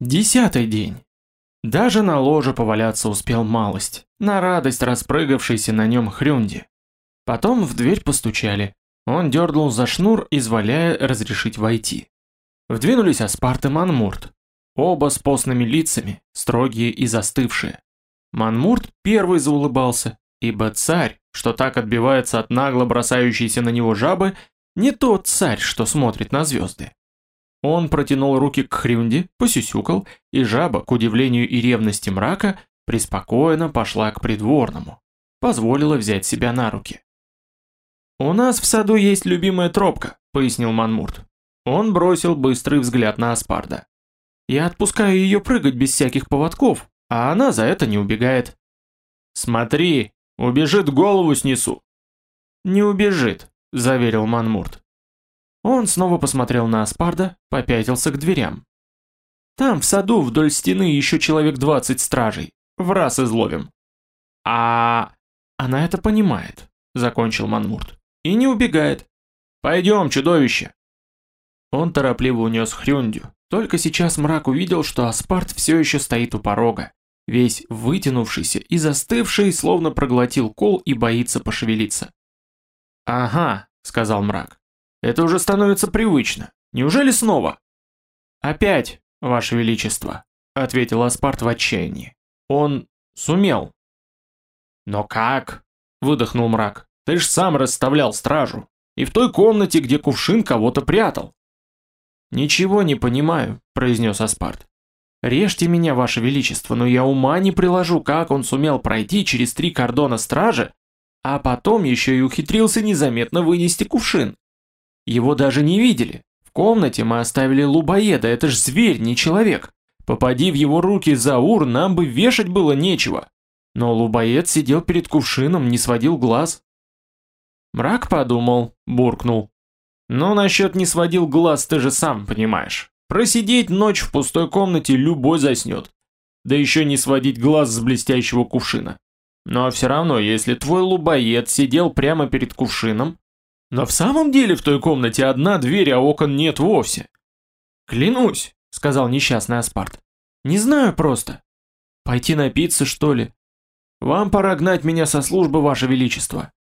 Десятый день. Даже на ложе поваляться успел малость, на радость распрыгавшейся на нем хрюнди. Потом в дверь постучали. Он дернул за шнур, изволяя разрешить войти. Вдвинулись Аспарт и Манмурт. Оба с постными лицами, строгие и застывшие. Манмурт первый заулыбался, ибо царь, что так отбивается от нагло бросающейся на него жабы, не тот царь, что смотрит на звезды. Он протянул руки к Хрюнде, посюсюкал, и жаба, к удивлению и ревности мрака, преспокойно пошла к придворному. Позволила взять себя на руки. «У нас в саду есть любимая тропка», — пояснил Манмурт. Он бросил быстрый взгляд на Аспарда. «Я отпускаю ее прыгать без всяких поводков, а она за это не убегает». «Смотри, убежит голову снесу». «Не убежит», — заверил Манмурт. Он снова посмотрел на Аспарда, попятился к дверям. «Там, в саду, вдоль стены еще человек двадцать стражей. В раз изловим». «А...» «Она это понимает», — закончил Манмурт. «И не убегает. Пойдем, чудовище!» Он торопливо унес Хрюндю. Только сейчас мрак увидел, что Аспарт все еще стоит у порога, весь вытянувшийся и застывший, словно проглотил кол и боится пошевелиться. «Ага», — сказал мрак, это уже становится привычно. Неужели снова? Опять, ваше величество, ответил Аспарт в отчаянии. Он сумел. Но как? выдохнул мрак. Ты ж сам расставлял стражу. И в той комнате, где кувшин кого-то прятал. Ничего не понимаю, произнес Аспарт. Режьте меня, ваше величество, но я ума не приложу, как он сумел пройти через три кордона стражи, а потом еще и ухитрился незаметно вынести кувшин. Его даже не видели. В комнате мы оставили лубоеда, это ж зверь, не человек. Попади в его руки Заур, нам бы вешать было нечего. Но лубоед сидел перед кувшином, не сводил глаз. Мрак подумал, буркнул. Ну, насчет не сводил глаз, ты же сам понимаешь. Просидеть ночь в пустой комнате любой заснет. Да еще не сводить глаз с блестящего кувшина. Но все равно, если твой лубоед сидел прямо перед кувшином, но в самом деле в той комнате одна дверь, а окон нет вовсе. Клянусь, сказал несчастный Аспарт. Не знаю просто. Пойти напиться, что ли? Вам пора гнать меня со службы, ваше величество.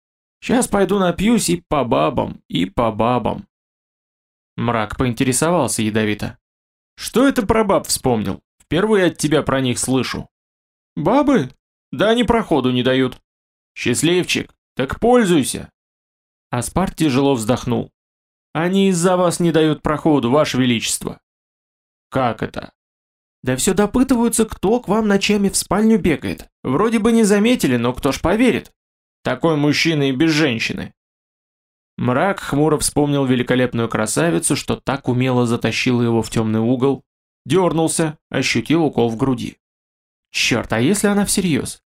Сейчас пойду напьюсь и по бабам, и по бабам. Мрак поинтересовался ядовито. Что это про баб вспомнил? Впервые от тебя про них слышу. Бабы? Да они проходу не дают. Счастливчик, так пользуйся. Аспарт тяжело вздохнул. «Они из-за вас не дают проходу, ваше величество». «Как это?» «Да все допытываются, кто к вам ночами в спальню бегает. Вроде бы не заметили, но кто ж поверит? Такой мужчина и без женщины». Мрак хмуро вспомнил великолепную красавицу, что так умело затащила его в темный угол, дернулся, ощутил укол в груди. Черт, а если она всерьез?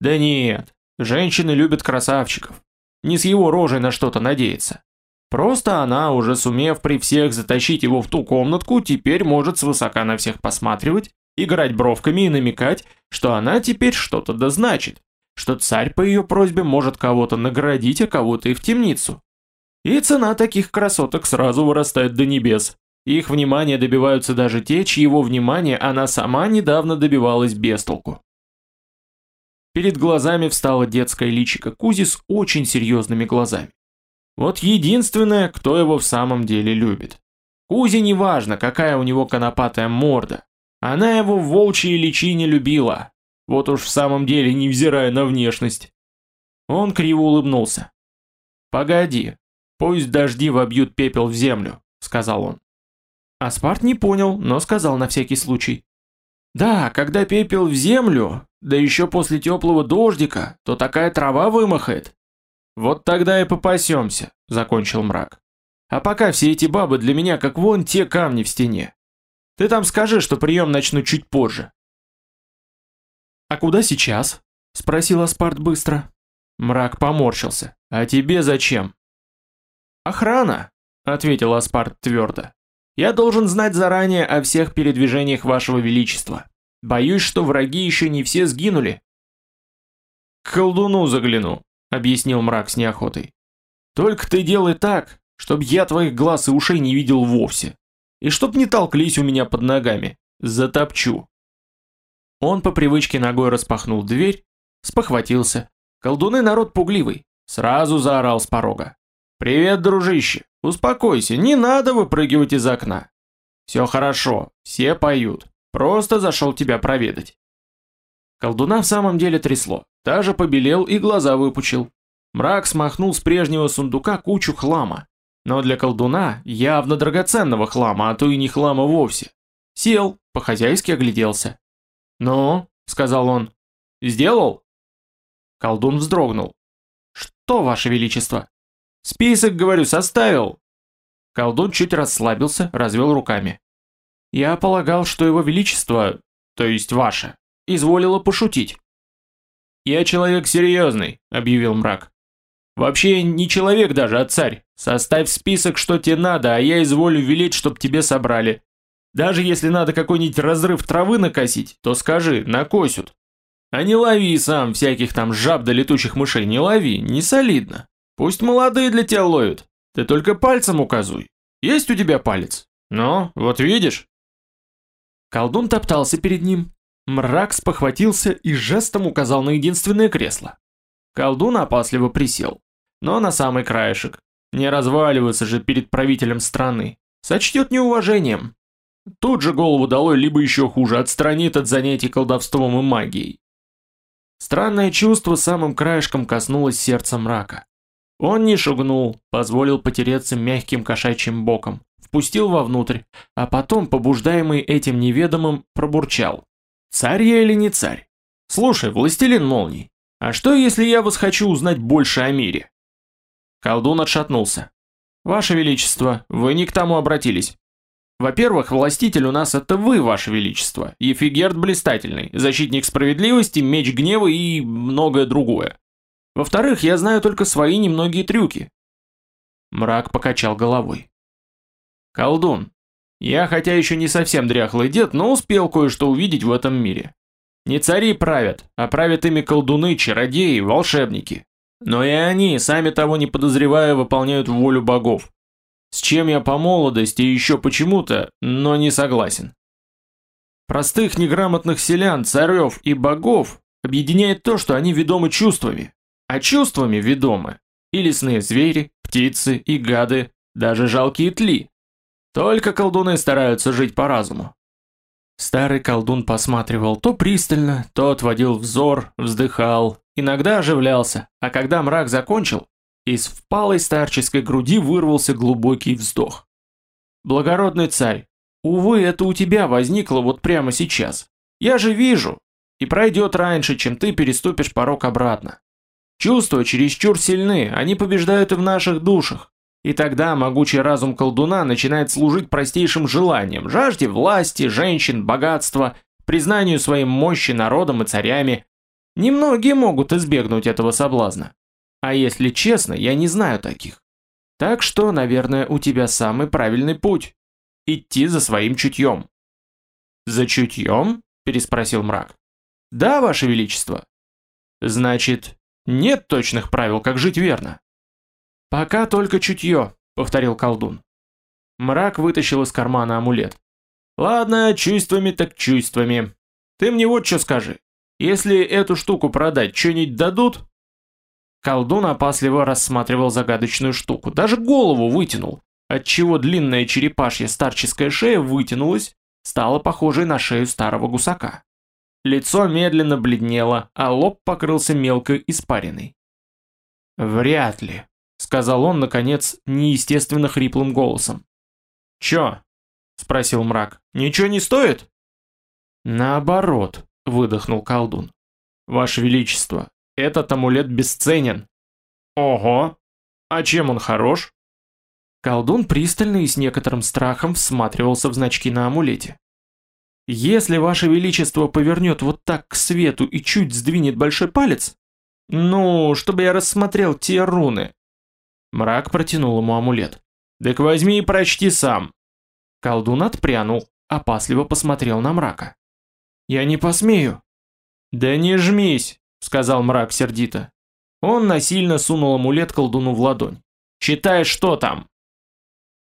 Да нет, женщины любят красавчиков не с его рожей на что-то надеяться. Просто она, уже сумев при всех затащить его в ту комнатку, теперь может свысока на всех посматривать, играть бровками и намекать, что она теперь что-то да значит, что царь по ее просьбе может кого-то наградить, а кого-то и в темницу. И цена таких красоток сразу вырастает до небес. Их внимания добиваются даже те, чьего внимания она сама недавно добивалась без толку. Перед глазами встала детская личико Кузи с очень серьезными глазами. Вот единственное, кто его в самом деле любит. Кузи не важно, какая у него конопатая морда. Она его в волчьей личине любила. Вот уж в самом деле, невзирая на внешность. Он криво улыбнулся. «Погоди, пусть дожди вобьют пепел в землю», — сказал он. Аспарт не понял, но сказал на всякий случай. «Да, когда пепел в землю, да еще после теплого дождика, то такая трава вымахает. Вот тогда и попасемся, закончил мрак. А пока все эти бабы для меня как вон те камни в стене. Ты там скажи, что прием начну чуть позже. А куда сейчас? Спросил Аспарт быстро. Мрак поморщился. А тебе зачем? Охрана, ответил Аспарт твердо. Я должен знать заранее о всех передвижениях вашего величества. Боюсь, что враги еще не все сгинули. К колдуну загляну, объяснил мрак с неохотой. Только ты делай так, чтоб я твоих глаз и ушей не видел вовсе. И чтоб не толклись у меня под ногами. Затопчу. Он по привычке ногой распахнул дверь, спохватился. Колдуны народ пугливый. Сразу заорал с порога. «Привет, дружище! Успокойся, не надо выпрыгивать из окна. Все хорошо, все поют. Просто зашел тебя проведать». Колдуна в самом деле трясло. Даже побелел и глаза выпучил. Мрак смахнул с прежнего сундука кучу хлама. Но для колдуна явно драгоценного хлама, а то и не хлама вовсе. Сел, по-хозяйски огляделся. «Ну?» — сказал он. «Сделал?» Колдун вздрогнул. «Что, ваше величество?» «Список, говорю, составил!» Колдун чуть расслабился, развел руками. «Я полагал, что его величество, то есть ваше, изволило пошутить». «Я человек серьезный», — объявил мрак. «Вообще не человек даже, а царь. Составь список, что тебе надо, а я изволю велеть, чтоб тебе собрали. Даже если надо какой-нибудь разрыв травы накосить, то скажи, накосят. А не лови сам всяких там жаб да летучих мышей, не лови, не солидно. Пусть молодые для тебя ловят. Ты только пальцем указуй. Есть у тебя палец? Ну, вот видишь. Колдун топтался перед ним. Мрак спохватился и жестом указал на единственное кресло. Колдун опасливо присел. Но на самый краешек. Не разваливаться же перед правителем страны. Сочтет неуважением. Тут же голову долой, либо еще хуже, отстранит от занятий колдовством и магией. Странное чувство самым краешком коснулось сердца мрака. Он не шугнул, позволил потереться мягким кошачьим боком, впустил вовнутрь, а потом, побуждаемый этим неведомым, пробурчал. «Царь я или не царь? Слушай, властелин молний, а что если я вас хочу узнать больше о мире?» Колдун отшатнулся. «Ваше Величество, вы не к тому обратились. Во-первых, властитель у нас это вы, ваше величество, Ефигерд Блистательный, защитник справедливости, меч гнева и многое другое. Во-вторых, я знаю только свои немногие трюки. Мрак покачал головой. Колдун, я хотя еще не совсем дряхлый дед, но успел кое-что увидеть в этом мире. Не цари правят, а правят ими колдуны, чародеи, волшебники. Но и они, сами того не подозревая, выполняют волю богов с чем я по молодости еще почему-то, но не согласен. Простых неграмотных селян, царев и богов объединяет то, что они ведомы чувствами, а чувствами ведомы и лесные звери, птицы и гады, даже жалкие тли. Только колдуны стараются жить по разуму. Старый колдун посматривал то пристально, то отводил взор, вздыхал, иногда оживлялся, а когда мрак закончил, из впалой старческой груди вырвался глубокий вздох. «Благородный царь, увы, это у тебя возникло вот прямо сейчас. Я же вижу, и пройдет раньше, чем ты переступишь порог обратно. Чувства чересчур сильны, они побеждают и в наших душах. И тогда могучий разум колдуна начинает служить простейшим желаниям, жажде власти, женщин, богатства, признанию своей мощи народом и царями. Немногие могут избегнуть этого соблазна. А если честно, я не знаю таких. Так что, наверное, у тебя самый правильный путь. Идти за своим чутьем. За чутьем? Переспросил мрак. Да, ваше величество. Значит, нет точных правил, как жить верно. Пока только чутье, повторил колдун. Мрак вытащил из кармана амулет. Ладно, чувствами так чувствами. Ты мне вот что скажи. Если эту штуку продать, что-нибудь дадут? Колдун опасливо рассматривал загадочную штуку, даже голову вытянул, отчего длинная черепашья старческая шея вытянулась, стала похожей на шею старого гусака. Лицо медленно бледнело, а лоб покрылся мелкой испариной. «Вряд ли», — сказал он, наконец, неестественно хриплым голосом. «Чё?» — спросил мрак. «Ничего не стоит?» «Наоборот», — выдохнул колдун. «Ваше Величество, этот амулет бесценен. Ого! А чем он хорош? Колдун пристально и с некоторым страхом всматривался в значки на амулете. Если ваше величество повернет вот так к свету и чуть сдвинет большой палец, ну, чтобы я рассмотрел те руны. Мрак протянул ему амулет. Так возьми и прочти сам. Колдун отпрянул, опасливо посмотрел на мрака. Я не посмею. Да не жмись, сказал мрак сердито. Он насильно сунул амулет колдуну в ладонь. «Читай, что там!»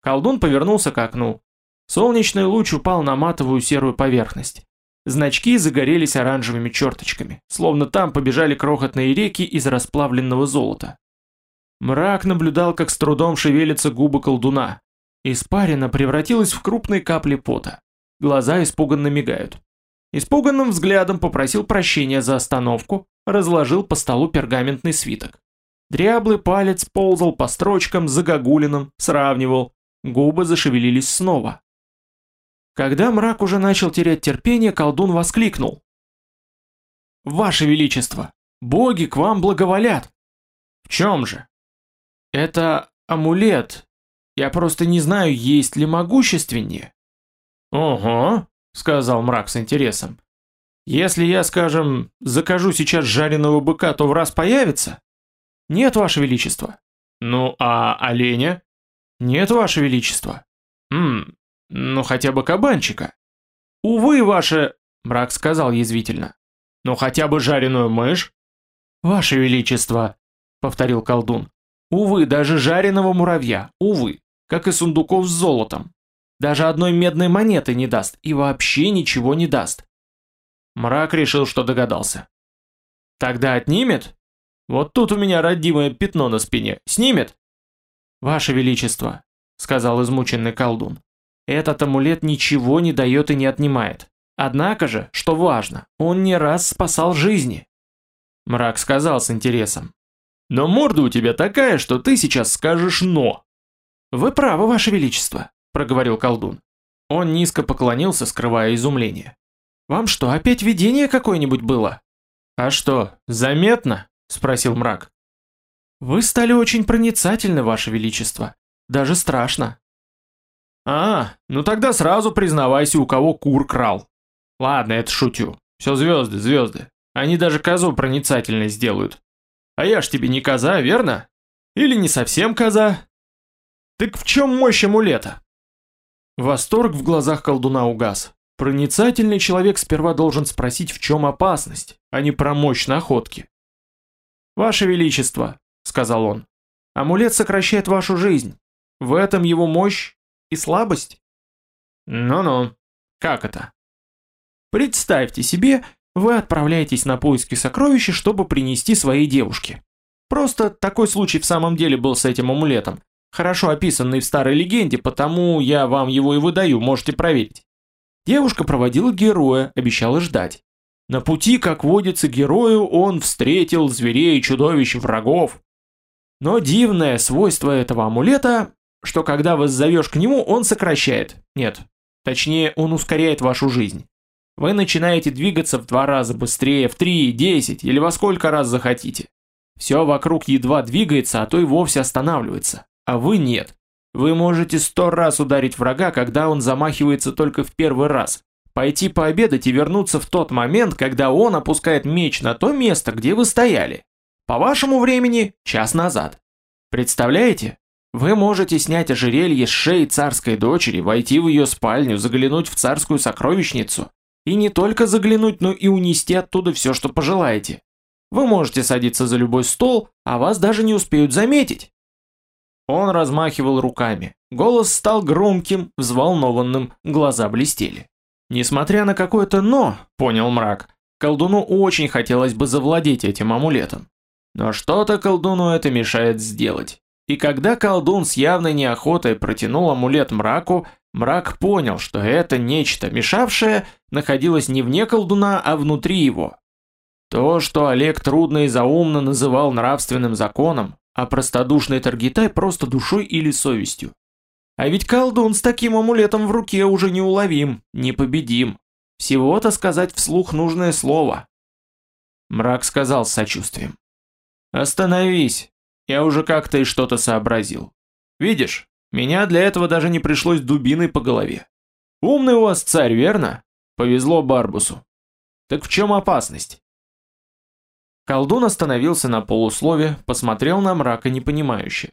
Колдун повернулся к окну. Солнечный луч упал на матовую серую поверхность. Значки загорелись оранжевыми черточками, словно там побежали крохотные реки из расплавленного золота. Мрак наблюдал, как с трудом шевелятся губы колдуна. Испарина превратилась в крупные капли пота. Глаза испуганно мигают. Испуганным взглядом попросил прощения за остановку, разложил по столу пергаментный свиток. Дряблый палец ползал по строчкам, загогулином, сравнивал. Губы зашевелились снова. Когда мрак уже начал терять терпение, колдун воскликнул. «Ваше Величество, боги к вам благоволят!» «В чем же?» «Это амулет. Я просто не знаю, есть ли могущественнее». «Ого», — сказал мрак с интересом. «Если я, скажем, закажу сейчас жареного быка, то в раз появится?» «Нет, Ваше Величество». «Ну, а оленя?» «Нет, Ваше Величество». «Хм, ну хотя бы кабанчика». «Увы, Ваше...» — мрак сказал язвительно. «Ну хотя бы жареную мышь?» «Ваше Величество», — повторил колдун. «Увы, даже жареного муравья, увы, как и сундуков с золотом. Даже одной медной монеты не даст и вообще ничего не даст». Мрак решил, что догадался. «Тогда отнимет?» Вот тут у меня родимое пятно на спине. Снимет? Ваше Величество, сказал измученный колдун. Этот амулет ничего не дает и не отнимает. Однако же, что важно, он не раз спасал жизни. Мрак сказал с интересом. Но морда у тебя такая, что ты сейчас скажешь «но». Вы правы, Ваше Величество, проговорил колдун. Он низко поклонился, скрывая изумление. Вам что, опять видение какое-нибудь было? А что, заметно? спросил мрак. Вы стали очень проницательны, ваше величество. Даже страшно. А, ну тогда сразу признавайся, у кого кур крал. Ладно, это шутю. Все звезды, звезды. Они даже козу проницательной сделают. А я ж тебе не коза, верно? Или не совсем коза? Так в чем мощь амулета? Восторг в глазах колдуна угас. Проницательный человек сперва должен спросить, в чем опасность, а не про мощь находки. «Ваше Величество», — сказал он, — «амулет сокращает вашу жизнь. В этом его мощь и слабость?» «Ну-ну, как это?» «Представьте себе, вы отправляетесь на поиски сокровища, чтобы принести своей девушке. Просто такой случай в самом деле был с этим амулетом, хорошо описанный в старой легенде, потому я вам его и выдаю, можете проверить. Девушка проводила героя, обещала ждать. На пути, как водится герою, он встретил зверей, чудовищ, врагов. Но дивное свойство этого амулета, что когда вас зовешь к нему, он сокращает. Нет, точнее, он ускоряет вашу жизнь. Вы начинаете двигаться в два раза быстрее, в три, десять или во сколько раз захотите. Все вокруг едва двигается, а то и вовсе останавливается. А вы нет. Вы можете сто раз ударить врага, когда он замахивается только в первый раз, пойти пообедать и вернуться в тот момент, когда он опускает меч на то место, где вы стояли. По вашему времени, час назад. Представляете? Вы можете снять ожерелье с шеи царской дочери, войти в ее спальню, заглянуть в царскую сокровищницу. И не только заглянуть, но и унести оттуда все, что пожелаете. Вы можете садиться за любой стол, а вас даже не успеют заметить. Он размахивал руками. Голос стал громким, взволнованным, глаза блестели. Несмотря на какое-то «но», понял мрак, колдуну очень хотелось бы завладеть этим амулетом. Но что-то колдуну это мешает сделать. И когда колдун с явной неохотой протянул амулет мраку, мрак понял, что это нечто мешавшее находилось не вне колдуна, а внутри его. То, что Олег трудно и заумно называл нравственным законом, а простодушный Таргитай просто душой или совестью. А ведь колдун с таким амулетом в руке уже неуловим, непобедим. Всего-то сказать вслух нужное слово. Мрак сказал с сочувствием. Остановись, я уже как-то и что-то сообразил. Видишь, меня для этого даже не пришлось дубиной по голове. Умный у вас царь, верно? Повезло Барбусу. Так в чем опасность? Колдун остановился на полуслове, посмотрел на мрака непонимающе.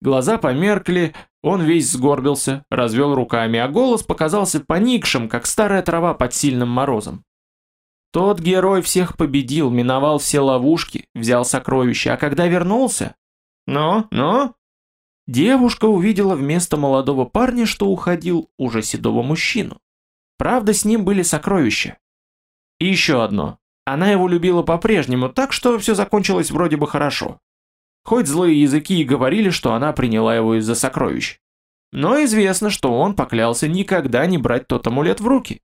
Глаза померкли, он весь сгорбился, развел руками, а голос показался поникшим, как старая трава под сильным морозом. Тот герой всех победил, миновал все ловушки, взял сокровища, а когда вернулся... Ну, ну? Девушка увидела вместо молодого парня, что уходил, уже седого мужчину. Правда, с ним были сокровища. И еще одно. Она его любила по-прежнему, так что все закончилось вроде бы хорошо. Хоть злые языки и говорили, что она приняла его из-за сокровищ. Но известно, что он поклялся никогда не брать тот амулет в руки.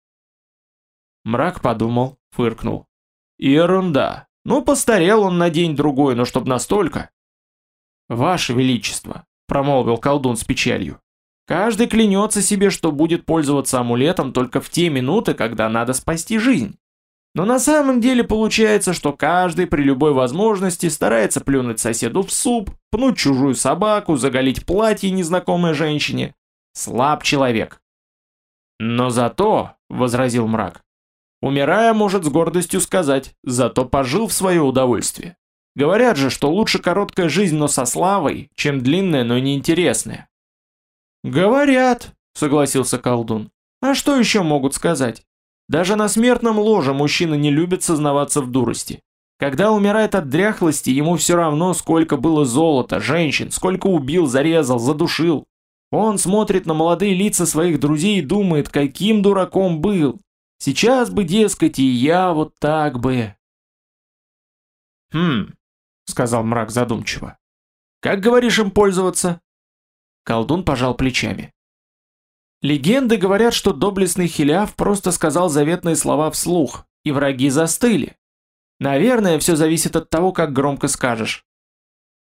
Мрак подумал, фыркнул. Ерунда. Ну, постарел он на день-другой, но чтоб настолько. Ваше Величество, промолвил колдун с печалью. Каждый клянется себе, что будет пользоваться амулетом только в те минуты, когда надо спасти жизнь. Но на самом деле получается, что каждый при любой возможности старается плюнуть соседу в суп, пнуть чужую собаку, заголить платье незнакомой женщине. Слаб человек. Но зато, — возразил мрак, — умирая может с гордостью сказать, зато пожил в свое удовольствие. Говорят же, что лучше короткая жизнь, но со славой, чем длинная, но неинтересная. «Говорят», — согласился колдун. «А что еще могут сказать? Даже на смертном ложе мужчина не любит сознаваться в дурости. Когда умирает от дряхлости, ему все равно, сколько было золота, женщин, сколько убил, зарезал, задушил. Он смотрит на молодые лица своих друзей и думает, каким дураком был. Сейчас бы, дескать, и я вот так бы. «Хм», — сказал мрак задумчиво. «Как говоришь им пользоваться?» Колдун пожал плечами. Легенды говорят, что доблестный Хиляв просто сказал заветные слова вслух, и враги застыли. Наверное, все зависит от того, как громко скажешь.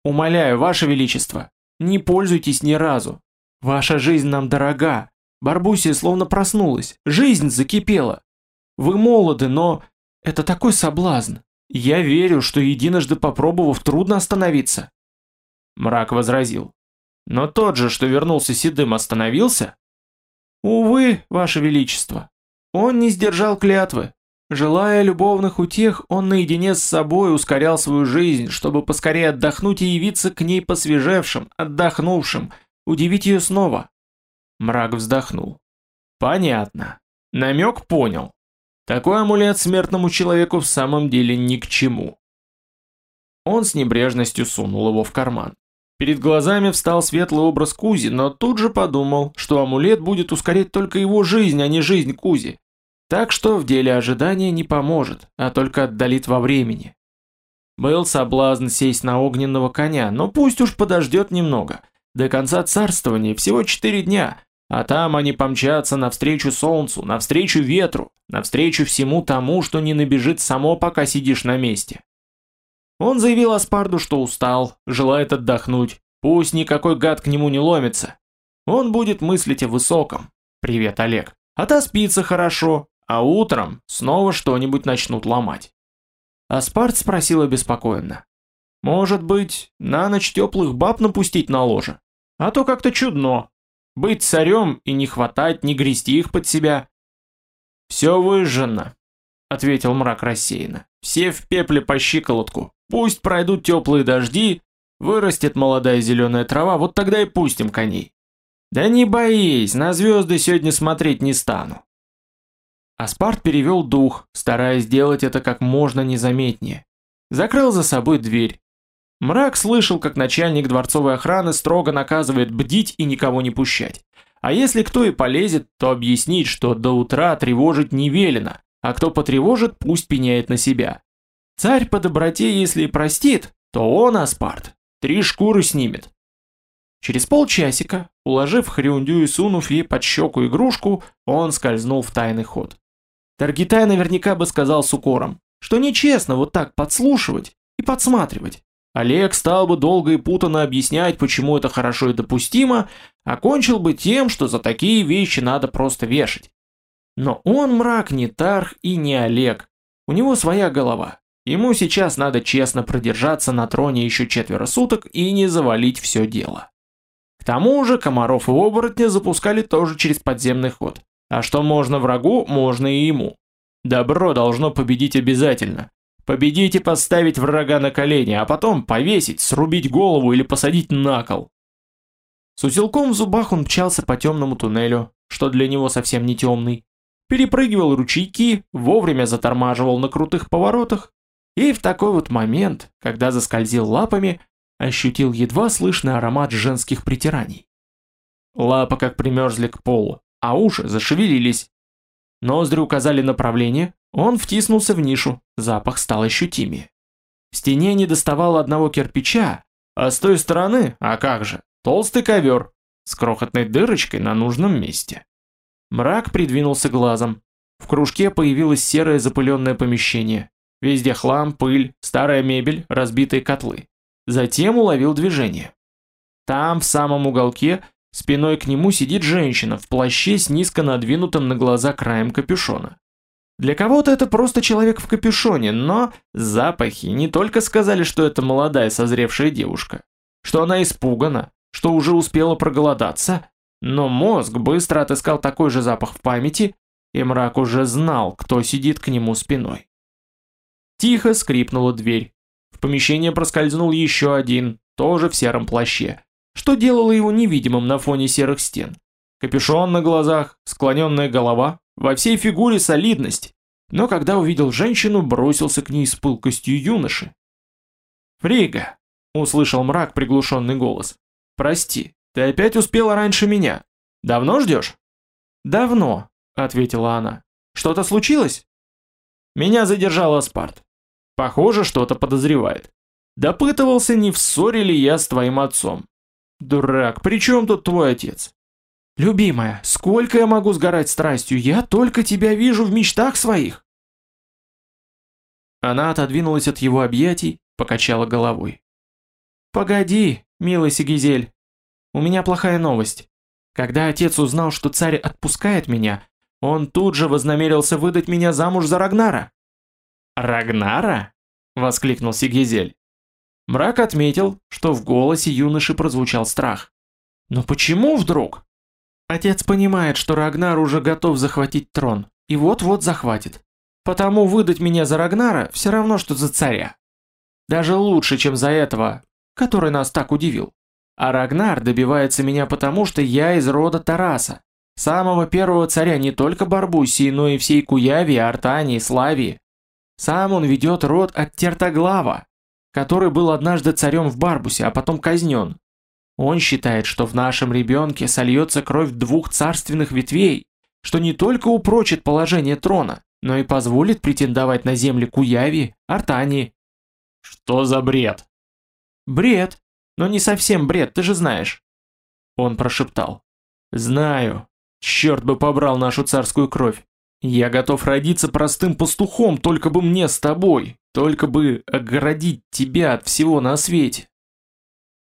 Умоляю, Ваше Величество, не пользуйтесь ни разу. Ваша жизнь нам дорога. Барбусия словно проснулась, жизнь закипела. Вы молоды, но это такой соблазн. Я верю, что единожды попробовав, трудно остановиться. Мрак возразил. Но тот же, что вернулся седым, остановился? Увы, ваше величество. Он не сдержал клятвы. Желая любовных утех, он наедине с собой ускорял свою жизнь, чтобы поскорее отдохнуть и явиться к ней посвежевшим, отдохнувшим, удивить ее снова. Мрак вздохнул. Понятно. Намек понял. Такой амулет смертному человеку в самом деле ни к чему. Он с небрежностью сунул его в карман. Перед глазами встал светлый образ Кузи, но тут же подумал, что амулет будет ускорять только его жизнь, а не жизнь Кузи. Так что в деле ожидания не поможет, а только отдалит во времени. Был соблазн сесть на огненного коня, но пусть уж подождет немного. До конца царствования всего четыре дня, а там они помчатся навстречу солнцу, навстречу ветру, навстречу всему тому, что не набежит само, пока сидишь на месте. Он заявил Аспарду, что устал, желает отдохнуть, пусть никакой гад к нему не ломится. Он будет мыслить о высоком. Привет, Олег. Отоспится хорошо, а утром снова что-нибудь начнут ломать. Аспарт спросил обеспокоенно. Может быть, на ночь теплых баб напустить на ложе? А то как-то чудно. Быть царем и не хватать, не грести их под себя. Все выжжено, ответил мрак рассеянно. Все в пепле по щиколотку. Пусть пройдут теплые дожди, вырастет молодая зеленая трава, вот тогда и пустим коней. Да не боись, на звезды сегодня смотреть не стану. Аспарт перевел дух, стараясь сделать это как можно незаметнее. Закрыл за собой дверь. Мрак слышал, как начальник дворцовой охраны строго наказывает бдить и никого не пущать. А если кто и полезет, то объяснить, что до утра тревожить не велено, а кто потревожит, пусть пеняет на себя. Царь по доброте, если и простит, то он, Аспарт, три шкуры снимет. Через полчасика, уложив Хрюндю и сунув ей под щеку игрушку, он скользнул в тайный ход. Таргитай наверняка бы сказал с укором, что нечестно вот так подслушивать и подсматривать. Олег стал бы долго и путанно объяснять, почему это хорошо и допустимо, а кончил бы тем, что за такие вещи надо просто вешать. Но он мрак не Тарх и не Олег. У него своя голова. Ему сейчас надо честно продержаться на троне еще четверо суток и не завалить все дело. К тому же комаров и оборотня запускали тоже через подземный ход. А что можно врагу, можно и ему. Добро должно победить обязательно. Победить и поставить врага на колени, а потом повесить, срубить голову или посадить на кол. С узелком в зубах он мчался по темному туннелю, что для него совсем не темный перепрыгивал ручейки, вовремя затормаживал на крутых поворотах, и в такой вот момент, когда заскользил лапами, ощутил едва слышный аромат женских притираний. Лапы как примерзли к полу, а уши зашевелились. Ноздри указали направление, он втиснулся в нишу, запах стал ощутимее. В стене не доставало одного кирпича, а с той стороны, а как же, толстый ковер с крохотной дырочкой на нужном месте. Мрак придвинулся глазом. В кружке появилось серое запыленное помещение. Везде хлам, пыль, старая мебель, разбитые котлы. Затем уловил движение. Там, в самом уголке, спиной к нему сидит женщина в плаще с низко надвинутым на глаза краем капюшона. Для кого-то это просто человек в капюшоне, но запахи не только сказали, что это молодая созревшая девушка, что она испугана, что уже успела проголодаться, но мозг быстро отыскал такой же запах в памяти, и мрак уже знал, кто сидит к нему спиной. Тихо скрипнула дверь. В помещение проскользнул еще один, тоже в сером плаще, что делало его невидимым на фоне серых стен. Капюшон на глазах, склоненная голова, во всей фигуре солидность, но когда увидел женщину, бросился к ней с пылкостью юноши. «Фрига!» — услышал мрак приглушенный голос. «Прости, ты опять успела раньше меня. Давно ждешь?» «Давно», — ответила она. «Что-то случилось?» «Меня задержал Аспарт. Похоже, что-то подозревает. Допытывался, не в ссоре ли я с твоим отцом. Дурак, при чем тут твой отец? «Любимая, сколько я могу сгорать страстью? Я только тебя вижу в мечтах своих!» Она отодвинулась от его объятий, покачала головой. «Погоди, милый Сигизель, у меня плохая новость. Когда отец узнал, что царь отпускает меня, он тут же вознамерился выдать меня замуж за Рагнара». «Рагнара?» — воскликнул Сигизель. Мрак отметил, что в голосе юноши прозвучал страх. «Но почему вдруг?» Отец понимает, что Рагнар уже готов захватить трон, и вот-вот захватит. Потому выдать меня за Рагнара все равно, что за царя. Даже лучше, чем за этого, который нас так удивил. А Рагнар добивается меня потому, что я из рода Тараса, самого первого царя не только Барбусии, но и всей Куявии, Артании, Славии. Сам он ведет род от Тертоглава, который был однажды царем в Барбусе, а потом казнен, он считает, что в нашем ребенке сольется кровь двух царственных ветвей, что не только упрочит положение трона, но и позволит претендовать на земли Куяви, Артании. Что за бред? Бред, но не совсем бред, ты же знаешь. Он прошептал. Знаю. Черт бы побрал нашу царскую кровь. Я готов родиться простым пастухом, только бы мне с тобой, только бы оградить тебя от всего на свете.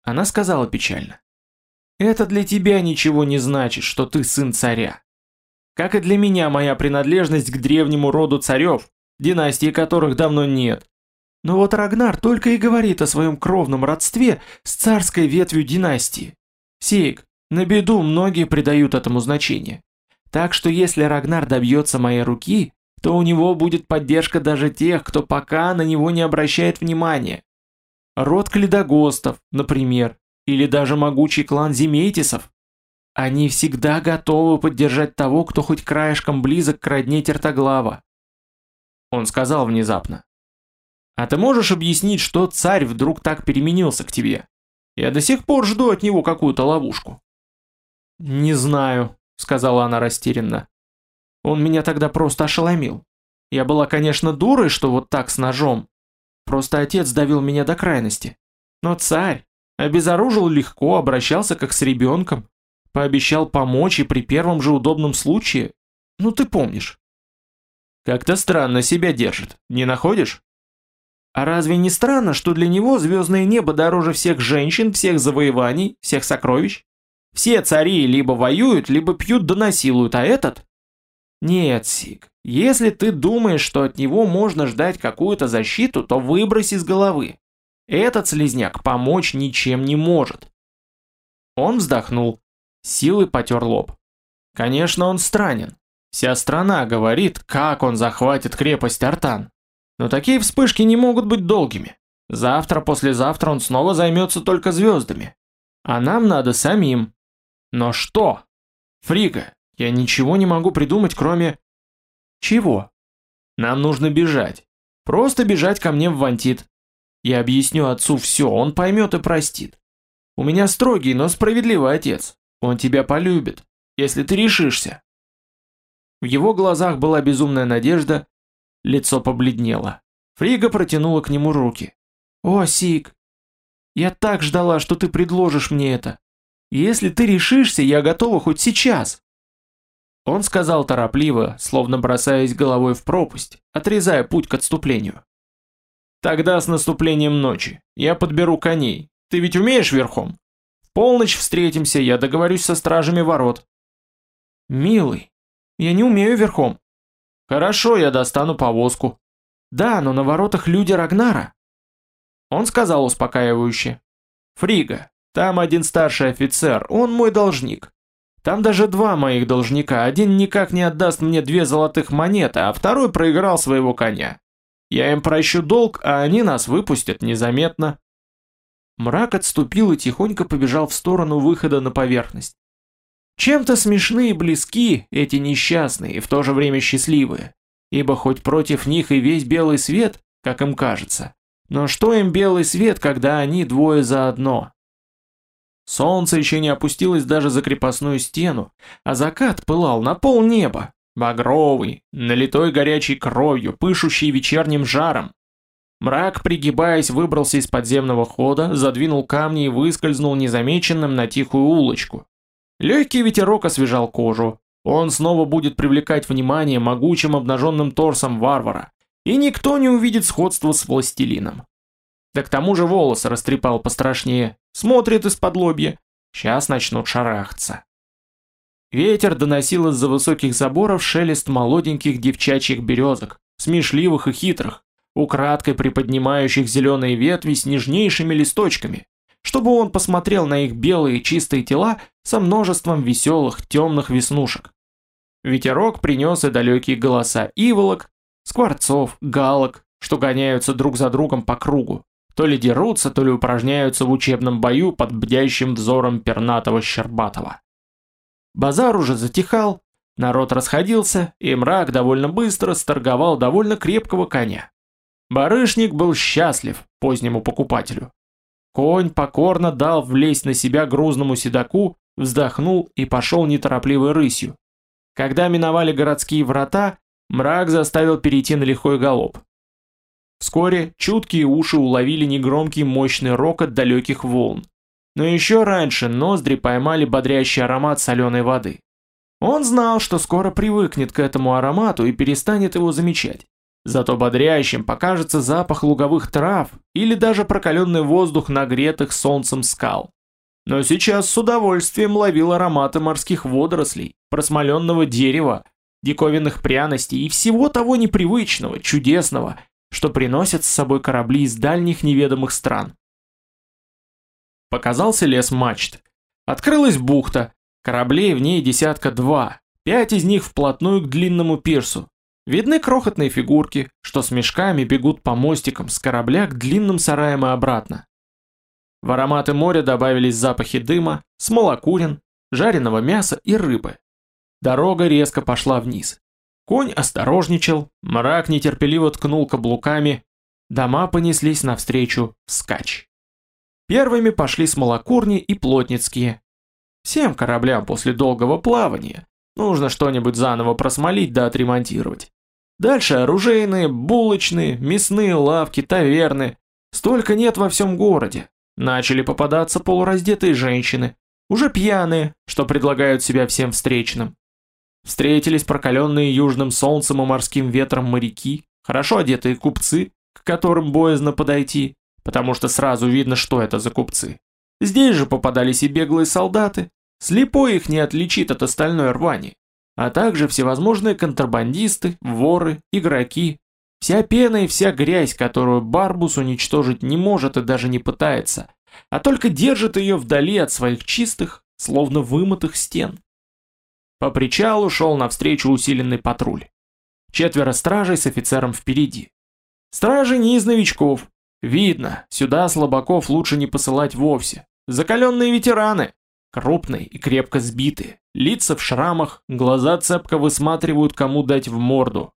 Она сказала печально. «Это для тебя ничего не значит, что ты сын царя. Как и для меня моя принадлежность к древнему роду царев, династии которых давно нет. Но вот Рагнар только и говорит о своем кровном родстве с царской ветвью династии. Сейк, на беду многие придают этому значение. Так что если Рагнар добьется моей руки, то у него будет поддержка даже тех, кто пока на него не обращает внимания. Род Кледогостов, например, или даже могучий клан Зимейтисов. Они всегда готовы поддержать того, кто хоть краешком близок к родне Тертоглава. Он сказал внезапно. А ты можешь объяснить, что царь вдруг так переменился к тебе? Я до сих пор жду от него какую-то ловушку. Не знаю, сказала она растерянно. Он меня тогда просто ошеломил. Я была, конечно, дурой, что вот так с ножом, Просто отец давил меня до крайности. Но царь обезоружил легко, обращался как с ребенком, пообещал помочь и при первом же удобном случае. Ну ты помнишь. Как-то странно себя держит, не находишь? А разве не странно, что для него звездное небо дороже всех женщин, всех завоеваний, всех сокровищ? Все цари либо воюют, либо пьют да насилуют, а этот? Нет, Сик, если ты думаешь, что от него можно ждать какую-то защиту, то выбрось из головы. Этот слезняк помочь ничем не может. Он вздохнул, силой потер лоб. Конечно, он странен. Вся страна говорит, как он захватит крепость Артан. Но такие вспышки не могут быть долгими. Завтра-послезавтра он снова займется только звездами. А нам надо самим. Но что? Фрига, я ничего не могу придумать, кроме... Чего? Нам нужно бежать. Просто бежать ко мне в Вантит. Я объясню отцу все, он поймет и простит. У меня строгий, но справедливый отец. Он тебя полюбит, если ты решишься. В его глазах была безумная надежда, лицо побледнело. Фрига протянула к нему руки. «О, Сик, я так ждала, что ты предложишь мне это. Если ты решишься, я готова хоть сейчас». Он сказал торопливо, словно бросаясь головой в пропасть, отрезая путь к отступлению. «Тогда с наступлением ночи. Я подберу коней. Ты ведь умеешь верхом? В полночь встретимся, я договорюсь со стражами ворот». «Милый, я не умею верхом». «Хорошо, я достану повозку». «Да, но на воротах люди Рагнара». Он сказал успокаивающе. «Фрига, там один старший офицер, он мой должник. Там даже два моих должника, один никак не отдаст мне две золотых монеты, а второй проиграл своего коня. Я им прощу долг, а они нас выпустят незаметно». Мрак отступил и тихонько побежал в сторону выхода на поверхность. Чем-то смешные и близки эти несчастные и в то же время счастливые, ибо хоть против них и весь белый свет, как им кажется, но что им белый свет, когда они двое заодно? Солнце еще не опустилось даже за крепостную стену, а закат пылал на пол неба, багровый, налитой горячей кровью, пышущий вечерним жаром. Мрак, пригибаясь, выбрался из подземного хода, задвинул камни и выскользнул незамеченным на тихую улочку. Легкий ветерок освежал кожу. Он снова будет привлекать внимание могучим обнаженным торсом варвара, и никто не увидит сходства с властелином. Да к тому же волосы растрепал пострашнее, смотрит из-под лобья. Сейчас начнут шарахаться. Ветер доносил из-за высоких заборов шелест молоденьких девчачьих березок, смешливых и хитрых, украдкой приподнимающих зеленые ветви с нежнейшими листочками, чтобы он посмотрел на их белые чистые тела со множеством веселых темных веснушек. Ветерок принес и далекие голоса иволок, скворцов, галок, что гоняются друг за другом по кругу, то ли дерутся, то ли упражняются в учебном бою под бдящим взором пернатого Щербатова. Базар уже затихал, народ расходился, и мрак довольно быстро сторговал довольно крепкого коня. Барышник был счастлив позднему покупателю. Конь покорно дал влезть на себя грузному седаку, вздохнул и пошел неторопливой рысью. Когда миновали городские врата, Мрак заставил перейти на лихой галоп. Вскоре чуткие уши уловили негромкий мощный рокот далеких волн. Но еще раньше ноздри поймали бодрящий аромат соленой воды. Он знал, что скоро привыкнет к этому аромату и перестанет его замечать. Зато бодрящим покажется запах луговых трав или даже прокаленный воздух нагретых солнцем скал. Но сейчас с удовольствием ловил ароматы морских водорослей, просмоленного дерева, диковинных пряностей и всего того непривычного, чудесного, что приносят с собой корабли из дальних неведомых стран. Показался лес мачт. Открылась бухта, кораблей в ней десятка два, пять из них вплотную к длинному пирсу. Видны крохотные фигурки, что с мешками бегут по мостикам с корабля к длинным сараям и обратно. В ароматы моря добавились запахи дыма, смолокурен, жареного мяса и рыбы. Дорога резко пошла вниз. Конь осторожничал, мрак нетерпеливо ткнул каблуками, дома понеслись навстречу вскачь. Первыми пошли смолокурни и плотницкие. Всем кораблям после долгого плавания нужно что-нибудь заново просмолить да отремонтировать. Дальше оружейные, булочные, мясные лавки, таверны. Столько нет во всем городе. Начали попадаться полураздетые женщины, уже пьяные, что предлагают себя всем встречным. Встретились прокаленные южным солнцем и морским ветром моряки, хорошо одетые купцы, к которым боязно подойти, потому что сразу видно, что это за купцы. Здесь же попадались и беглые солдаты, слепой их не отличит от остальной рвани, а также всевозможные контрабандисты, воры, игроки, вся пена и вся грязь, которую Барбус уничтожить не может и даже не пытается, а только держит ее вдали от своих чистых, словно вымытых стен. По причалу шел навстречу усиленный патруль. Четверо стражей с офицером впереди. Стражи не из новичков. Видно, сюда слабаков лучше не посылать вовсе. Закаленные ветераны. Крупные и крепко сбитые. Лица в шрамах, глаза цепко высматривают, кому дать в морду.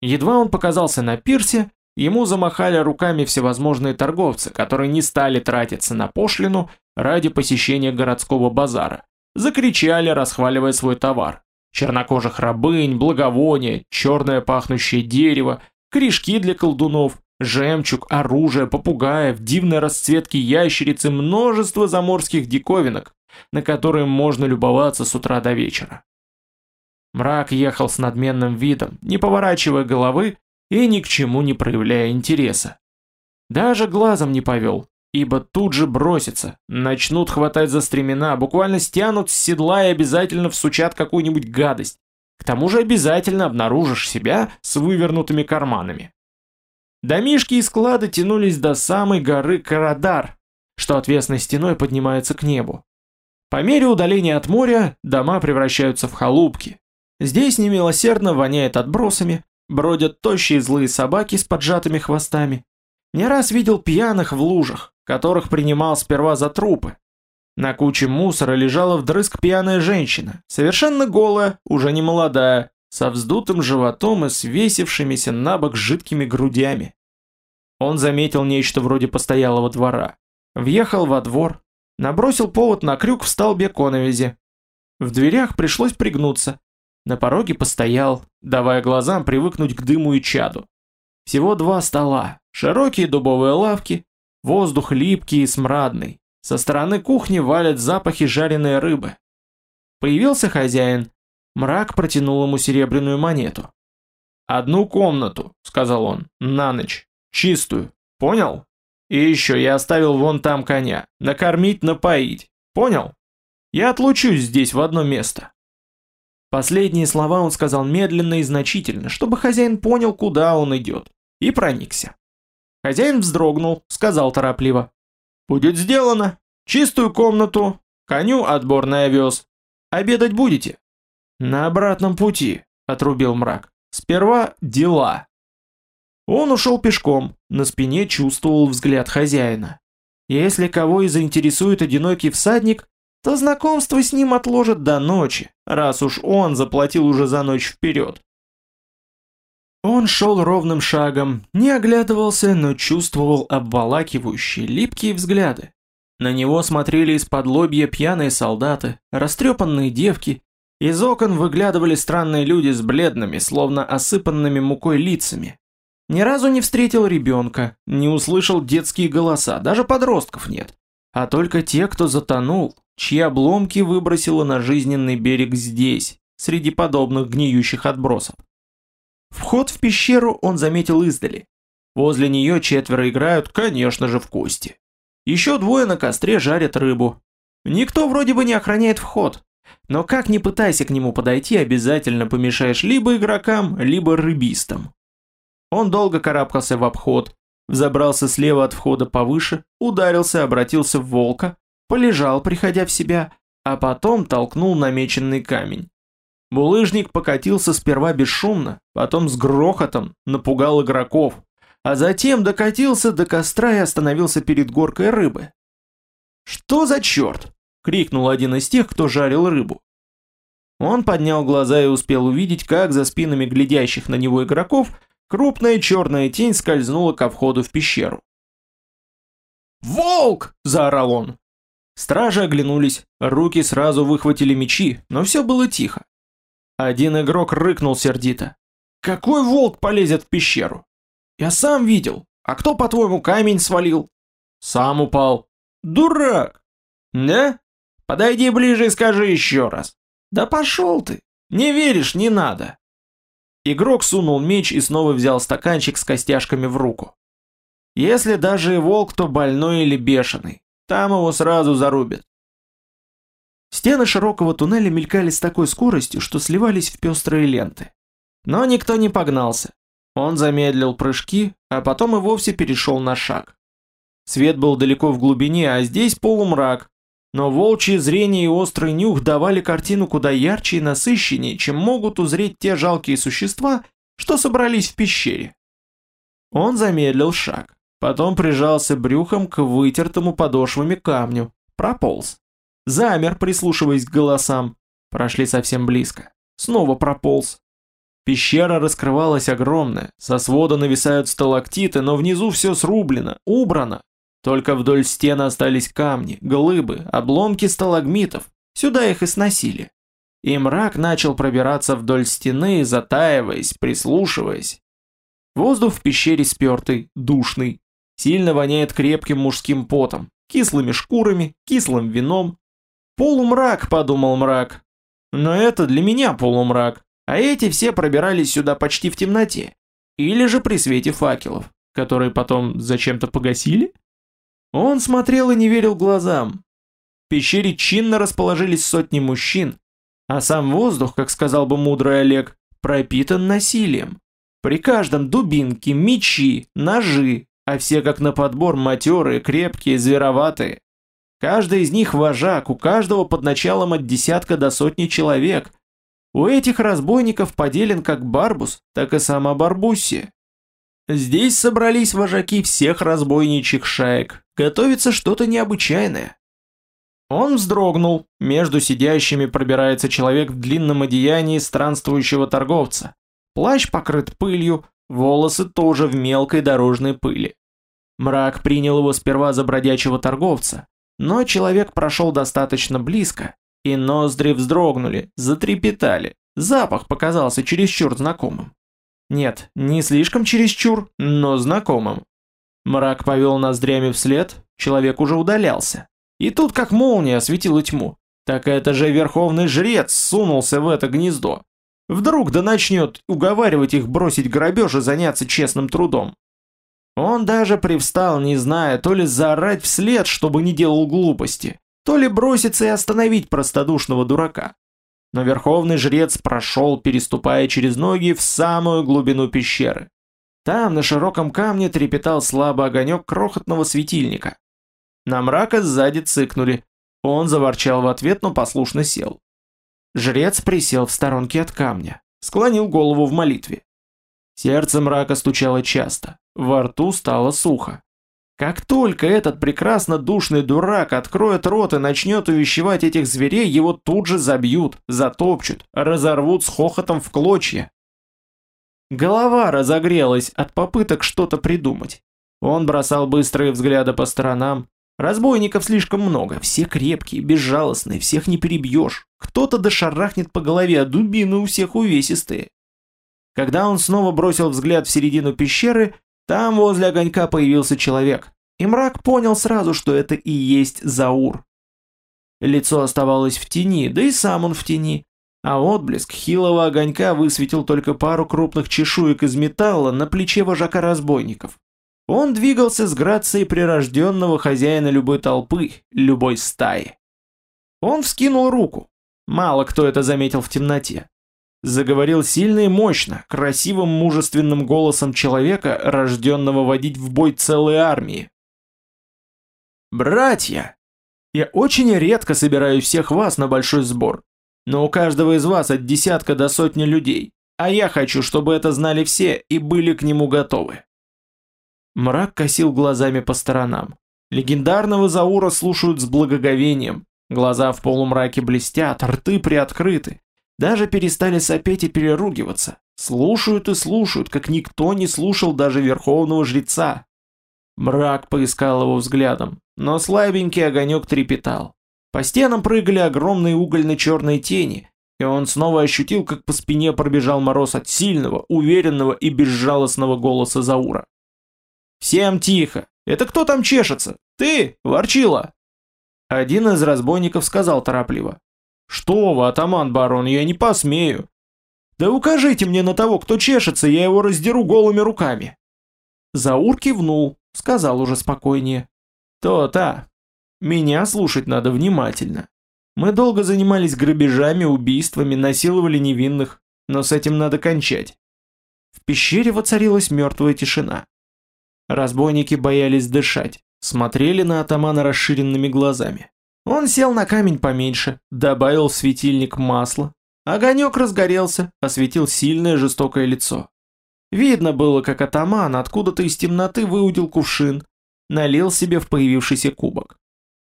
Едва он показался на пирсе, ему замахали руками всевозможные торговцы, которые не стали тратиться на пошлину ради посещения городского базара. Закричали, расхваливая свой товар. Чернокожих рабынь, благовония, черное пахнущее дерево, корешки для колдунов, жемчуг, оружие, попугаев, дивной расцветки ящерицы, множество заморских диковинок, на которые можно любоваться с утра до вечера. Мрак ехал с надменным видом, не поворачивая головы и ни к чему не проявляя интереса. Даже глазом не повел, ибо тут же бросится, начнут хватать за стремена, буквально стянут с седла и обязательно всучат какую-нибудь гадость. К тому же обязательно обнаружишь себя с вывернутыми карманами. Домишки и склады тянулись до самой горы Карадар, что отвесной стеной поднимается к небу. По мере удаления от моря дома превращаются в халупки, Здесь немилосердно воняет отбросами, бродят тощие злые собаки с поджатыми хвостами. Не раз видел пьяных в лужах, которых принимал сперва за трупы. На куче мусора лежала вдрызг пьяная женщина, совершенно голая, уже не молодая, со вздутым животом и свесившимися на бок жидкими грудями. Он заметил нечто вроде постоялого двора. Въехал во двор, набросил повод на крюк в столбе коновизи. В дверях пришлось пригнуться, на пороге постоял, давая глазам привыкнуть к дыму и чаду. Всего два стола, широкие дубовые лавки, воздух липкий и смрадный. Со стороны кухни валят запахи жареной рыбы. Появился хозяин. Мрак протянул ему серебряную монету. «Одну комнату», — сказал он, — «на ночь. Чистую. Понял? И еще я оставил вон там коня. Накормить, напоить. Понял? Я отлучусь здесь в одно место. Последние слова он сказал медленно и значительно, чтобы хозяин понял, куда он идет, и проникся. Хозяин вздрогнул, сказал торопливо. «Будет сделано. Чистую комнату, коню отборный овес. Обедать будете?» «На обратном пути», — отрубил мрак. «Сперва дела». Он ушел пешком, на спине чувствовал взгляд хозяина. Если кого и заинтересует одинокий всадник, то знакомство с ним отложат до ночи, раз уж он заплатил уже за ночь вперед. Он шел ровным шагом, не оглядывался, но чувствовал обволакивающие, липкие взгляды. На него смотрели из-под лобья пьяные солдаты, растрепанные девки, из окон выглядывали странные люди с бледными, словно осыпанными мукой лицами. Ни разу не встретил ребенка, не услышал детские голоса, даже подростков нет. А только те, кто затонул, чьи обломки выбросило на жизненный берег здесь, среди подобных гниющих отбросов. Вход в пещеру он заметил издали. Возле нее четверо играют, конечно же, в кости. Еще двое на костре жарят рыбу. Никто вроде бы не охраняет вход. Но как ни пытайся к нему подойти, обязательно помешаешь либо игрокам, либо рыбистам. Он долго карабкался в обход, взобрался слева от входа повыше, ударился, обратился в волка, полежал, приходя в себя, а потом толкнул намеченный камень. Булыжник покатился сперва бесшумно, потом с грохотом, напугал игроков, а затем докатился до костра и остановился перед горкой рыбы. «Что за черт?» — крикнул один из тех, кто жарил рыбу. Он поднял глаза и успел увидеть, как за спинами глядящих на него игроков крупная черная тень скользнула ко входу в пещеру. «Волк!» – заорал он. Стражи оглянулись, руки сразу выхватили мечи, но все было тихо. Один игрок рыкнул сердито. «Какой волк полезет в пещеру?» «Я сам видел. А кто, по-твоему, камень свалил?» «Сам упал». «Дурак!» «Да? Подойди ближе и скажи еще раз». «Да пошел ты! Не веришь, не надо!» Игрок сунул меч и снова взял стаканчик с костяшками в руку. Если даже и волк, то больной или бешеный. Там его сразу зарубят. Стены широкого туннеля мелькали с такой скоростью, что сливались в пестрые ленты. Но никто не погнался. Он замедлил прыжки, а потом и вовсе перешел на шаг. Свет был далеко в глубине, а здесь полумрак. Но волчье зрение и острый нюх давали картину куда ярче и насыщеннее, чем могут узреть те жалкие существа, что собрались в пещере. Он замедлил шаг. Потом прижался брюхом к вытертому подошвами камню. Прополз. Замер, прислушиваясь к голосам. Прошли совсем близко. Снова прополз. Пещера раскрывалась огромная, со свода нависают сталактиты, но внизу все срублено, убрано. Только вдоль стен остались камни, глыбы, обломки сталагмитов, сюда их и сносили. И мрак начал пробираться вдоль стены, затаиваясь, прислушиваясь. Воздух в пещере спертый, душный, сильно воняет крепким мужским потом, кислыми шкурами, кислым вином. Полумрак, подумал мрак. Но это для меня полумрак. А эти все пробирались сюда почти в темноте. Или же при свете факелов, которые потом зачем-то погасили? Он смотрел и не верил глазам. В пещере чинно расположились сотни мужчин, а сам воздух, как сказал бы мудрый Олег, пропитан насилием. При каждом дубинки, мечи, ножи, а все как на подбор матерые, крепкие, звероватые. Каждый из них вожак, у каждого под началом от десятка до сотни человек – у этих разбойников поделен как Барбус, так и сама Барбуссия. Здесь собрались вожаки всех разбойничьих шаек. Готовится что-то необычайное. Он вздрогнул. Между сидящими пробирается человек в длинном одеянии странствующего торговца. Плащ покрыт пылью, волосы тоже в мелкой дорожной пыли. Мрак принял его сперва за бродячего торговца, но человек прошел достаточно близко, и ноздри вздрогнули, затрепетали. Запах показался чересчур знакомым. Нет, не слишком чересчур, но знакомым. Мрак повел ноздрями вслед, человек уже удалялся. И тут как молния осветила тьму. Так это же верховный жрец сунулся в это гнездо. Вдруг да начнет уговаривать их бросить грабеж и заняться честным трудом. Он даже привстал, не зная, то ли заорать вслед, чтобы не делал глупости, то ли броситься и остановить простодушного дурака. Но верховный жрец прошел, переступая через ноги в самую глубину пещеры. Там на широком камне трепетал слабый огонек крохотного светильника. На мрака сзади цыкнули. Он заворчал в ответ, но послушно сел. Жрец присел в сторонке от камня, склонил голову в молитве. Сердце мрака стучало часто, во рту стало сухо. Как только этот прекрасно душный дурак откроет рот и начнет увещевать этих зверей, его тут же забьют, затопчут, разорвут с хохотом в клочья. Голова разогрелась от попыток что-то придумать. Он бросал быстрые взгляды по сторонам. Разбойников слишком много, все крепкие, безжалостные, всех не перебьешь. Кто-то дошарахнет по голове, а дубины у всех увесистые. Когда он снова бросил взгляд в середину пещеры, там возле огонька появился человек, и мрак понял сразу, что это и есть Заур. Лицо оставалось в тени, да и сам он в тени, а отблеск хилого огонька высветил только пару крупных чешуек из металла на плече вожака разбойников. Он двигался с грацией прирожденного хозяина любой толпы, любой стаи. Он вскинул руку. Мало кто это заметил в темноте. Заговорил сильно и мощно, красивым мужественным голосом человека, рожденного водить в бой целые армии. «Братья! Я очень редко собираю всех вас на большой сбор, но у каждого из вас от десятка до сотни людей, а я хочу, чтобы это знали все и были к нему готовы». Мрак косил глазами по сторонам. Легендарного Заура слушают с благоговением, глаза в полумраке блестят, рты приоткрыты, даже перестали сопеть и переругиваться. Слушают и слушают, как никто не слушал даже верховного жреца. Мрак поискал его взглядом, но слабенький огонек трепетал. По стенам прыгали огромные угольно-черные тени, и он снова ощутил, как по спине пробежал мороз от сильного, уверенного и безжалостного голоса Заура. «Всем тихо! Это кто там чешется? Ты, ворчила!» Один из разбойников сказал торопливо. «Что вы, атаман барон, я не посмею!» «Да укажите мне на того, кто чешется, я его раздеру голыми руками!» Заур кивнул, сказал уже спокойнее. «То-то! Меня слушать надо внимательно. Мы долго занимались грабежами, убийствами, насиловали невинных, но с этим надо кончать». В пещере воцарилась мертвая тишина. Разбойники боялись дышать, смотрели на атамана расширенными глазами. Он сел на камень поменьше, добавил в светильник масла. Огонек разгорелся, осветил сильное жестокое лицо. Видно было, как атаман откуда-то из темноты выудил кувшин, налил себе в появившийся кубок.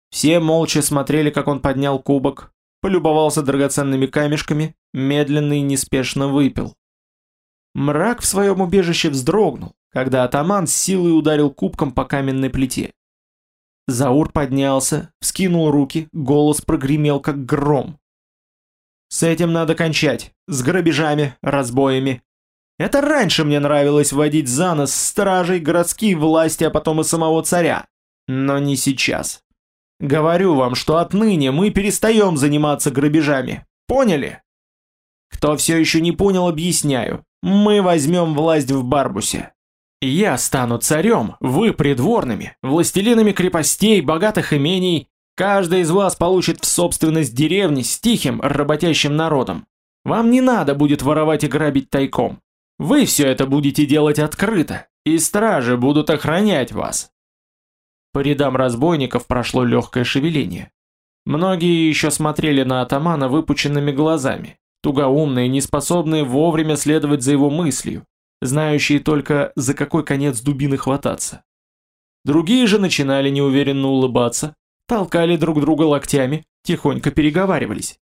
Все молча смотрели, как он поднял кубок, полюбовался драгоценными камешками, медленно и неспешно выпил. Мрак в своем убежище вздрогнул, когда атаман с силой ударил кубком по каменной плите. Заур поднялся, вскинул руки, голос прогремел как гром. «С этим надо кончать, с грабежами, разбоями. Это раньше мне нравилось водить за нос стражей, городские власти, а потом и самого царя. Но не сейчас. Говорю вам, что отныне мы перестаем заниматься грабежами. Поняли? Кто все еще не понял, объясняю. Мы возьмем власть в Барбусе. Я стану царем, вы придворными, властелинами крепостей, богатых имений. Каждый из вас получит в собственность деревни с тихим, работящим народом. Вам не надо будет воровать и грабить тайком. Вы все это будете делать открыто, и стражи будут охранять вас. По рядам разбойников прошло легкое шевеление. Многие еще смотрели на атамана выпученными глазами, тугоумные, неспособные вовремя следовать за его мыслью, знающие только, за какой конец дубины хвататься. Другие же начинали неуверенно улыбаться, толкали друг друга локтями, тихонько переговаривались.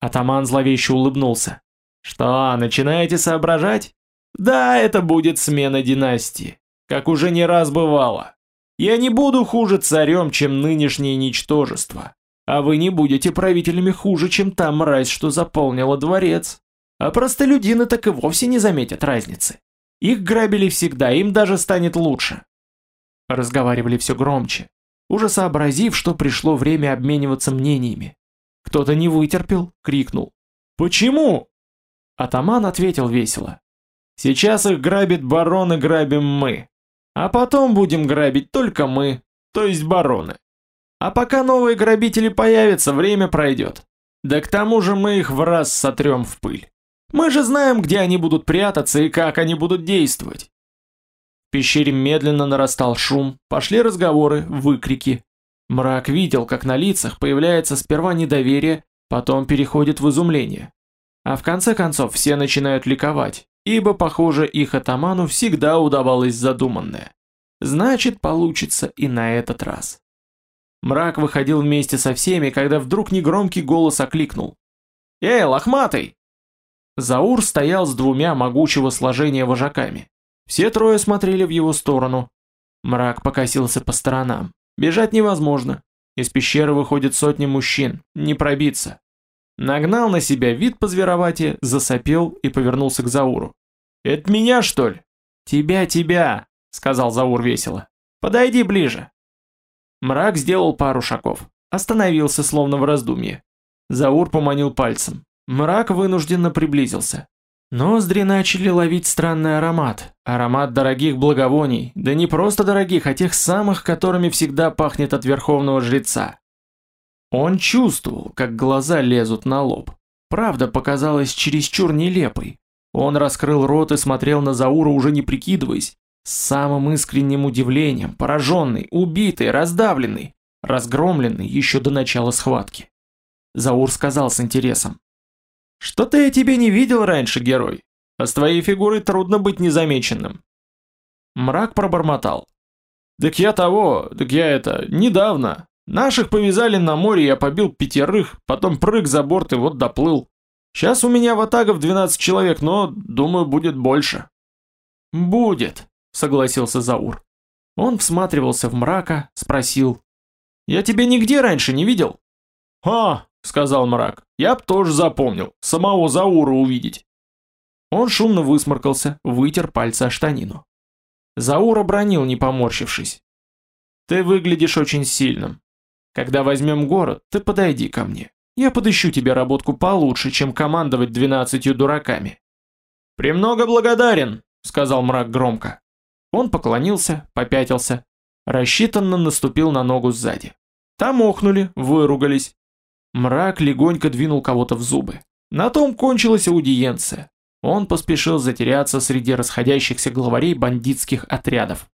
Атаман зловеще улыбнулся. «Что, начинаете соображать? Да, это будет смена династии, как уже не раз бывало. Я не буду хуже царем, чем нынешнее ничтожество. А вы не будете правителями хуже, чем та мразь, что заполнила дворец. А простолюдины так и вовсе не заметят разницы. Их грабили всегда, им даже станет лучше. Разговаривали все громче, уже сообразив, что пришло время обмениваться мнениями. Кто-то не вытерпел, крикнул. «Почему?» Атаман ответил весело. «Сейчас их грабит барон и грабим мы. А потом будем грабить только мы, то есть бароны. А пока новые грабители появятся, время пройдет. Да к тому же мы их в раз сотрем в пыль. Мы же знаем, где они будут прятаться и как они будут действовать. В пещере медленно нарастал шум, пошли разговоры, выкрики. Мрак видел, как на лицах появляется сперва недоверие, потом переходит в изумление. А в конце концов все начинают ликовать, ибо, похоже, их атаману всегда удавалось задуманное. Значит, получится и на этот раз. Мрак выходил вместе со всеми, когда вдруг негромкий голос окликнул. «Эй, лохматый!» Заур стоял с двумя могучего сложения вожаками. Все трое смотрели в его сторону. Мрак покосился по сторонам. Бежать невозможно. Из пещеры выходит сотни мужчин, не пробиться. Нагнал на себя вид по зверовате, засопел и повернулся к Зауру. «Это меня, что ли?» «Тебя, тебя!» — сказал Заур весело. «Подойди ближе!» Мрак сделал пару шагов. Остановился, словно в раздумье. Заур поманил пальцем. Мрак вынужденно приблизился. Ноздри начали ловить странный аромат. Аромат дорогих благовоний. Да не просто дорогих, а тех самых, которыми всегда пахнет от верховного жреца. Он чувствовал, как глаза лезут на лоб. Правда показалась чересчур нелепой. Он раскрыл рот и смотрел на Заура, уже не прикидываясь, с самым искренним удивлением, пораженный, убитый, раздавленный, разгромленный еще до начала схватки. Заур сказал с интересом. «Что-то я тебе не видел раньше, герой, а с твоей фигурой трудно быть незамеченным». Мрак пробормотал. «Так я того, так я это, недавно, Наших повязали на море, я побил пятерых, потом прыг за борт и вот доплыл. Сейчас у меня ватагов 12 человек, но, думаю, будет больше. Будет, согласился Заур. Он всматривался в мрака, спросил. Я тебя нигде раньше не видел? «Ха!» — сказал мрак. «Я б тоже запомнил, самого Заура увидеть». Он шумно высморкался, вытер пальцы о штанину. Заур обронил, не поморщившись. «Ты выглядишь очень сильным. Когда возьмем город, ты подойди ко мне. Я подыщу тебе работку получше, чем командовать двенадцатью дураками». «Премного благодарен», — сказал мрак громко. Он поклонился, попятился, рассчитанно наступил на ногу сзади. Там охнули, выругались. Мрак легонько двинул кого-то в зубы. На том кончилась аудиенция. Он поспешил затеряться среди расходящихся главарей бандитских отрядов.